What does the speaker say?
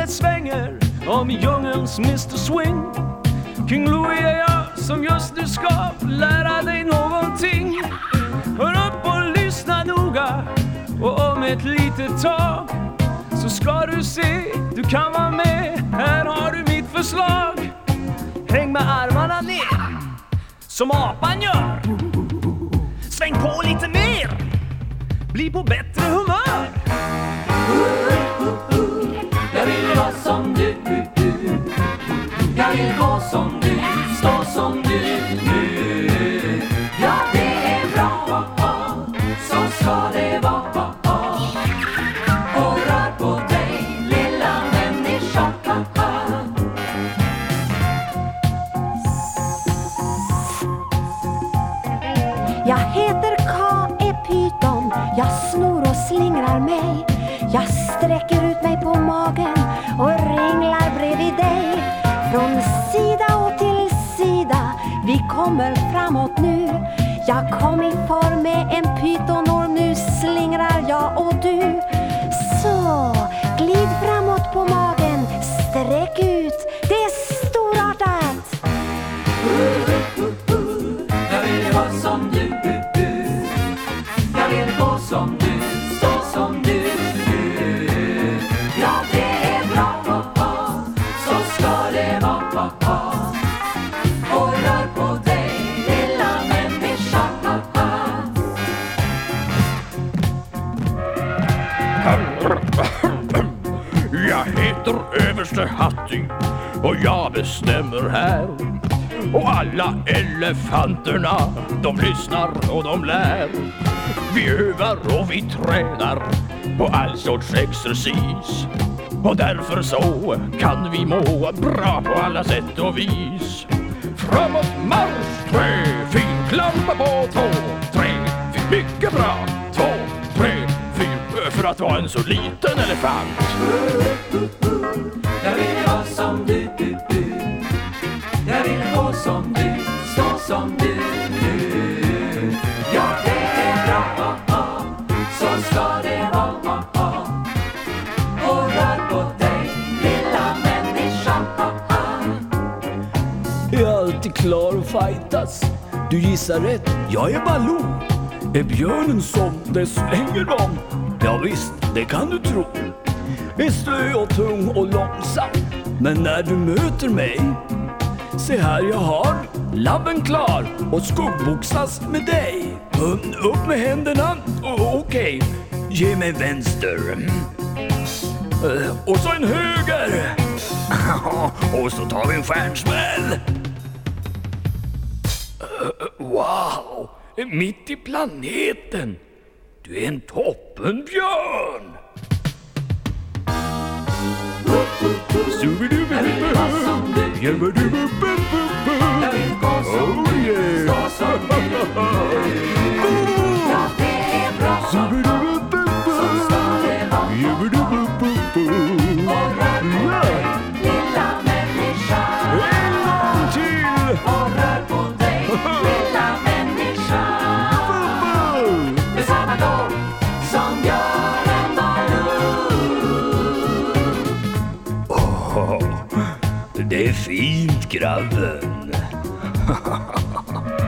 det svänger om djungelns Mr Swing. King Louie är jag som just nu ska lära dig någonting. Hör upp och lyssna noga och om ett litet tag så ska du se, du kan vara med. Här har du mitt förslag. Häng med armarna ner, som apan gör. Sväng på lite mer, bli på bättre humör. Jag vill gå som du, stå som du nu Ja, det är bra, oh, oh. så ska det vara oh, Och rör på dig, lilla människa Jag heter K.E. Python, jag snor och slingrar mig. Jag sträcker ut mig på magen och ringlar. Från sida och till sida, vi kommer framåt nu. Jag kom i form med en pytonorm, nu slingrar jag och du. Så, glid framåt på magen, sträck ut, det är storartat. Jag vill vara som du Jag vill gå som du, överste Hattie och jag bestämmer här. Och alla elefanterna, de lyssnar och de lär. Vi övar och vi tränar på all sorts exercis. Och därför så kan vi må bra på alla sätt och vis. Framåt marsch, tre, fyra, klampa på två, tre, fyra, mycket bra. För att vara en så liten elefant. Jag vill vara som du Jag vill gå som du, stå som du nu Ja, det är bra, så ska det vara Och rör på dig, lilla människa är alltid klar att fightas. Du gissar rätt, jag är Baloo. Är björnen som det slänger om? Ja, visst, det kan du tro. Visst Är jag tung och långsam. Men när du möter mig, se här jag har labben klar och skuggboxas med dig. Upp med händerna, okej. okej, ge mig vänster. Eh, och så en höger. Och så tar vi en stjärnsmäll. Eh, eh, wow! Mitt i planeten! Du är en toppenbjörn! Som du är fint grabben.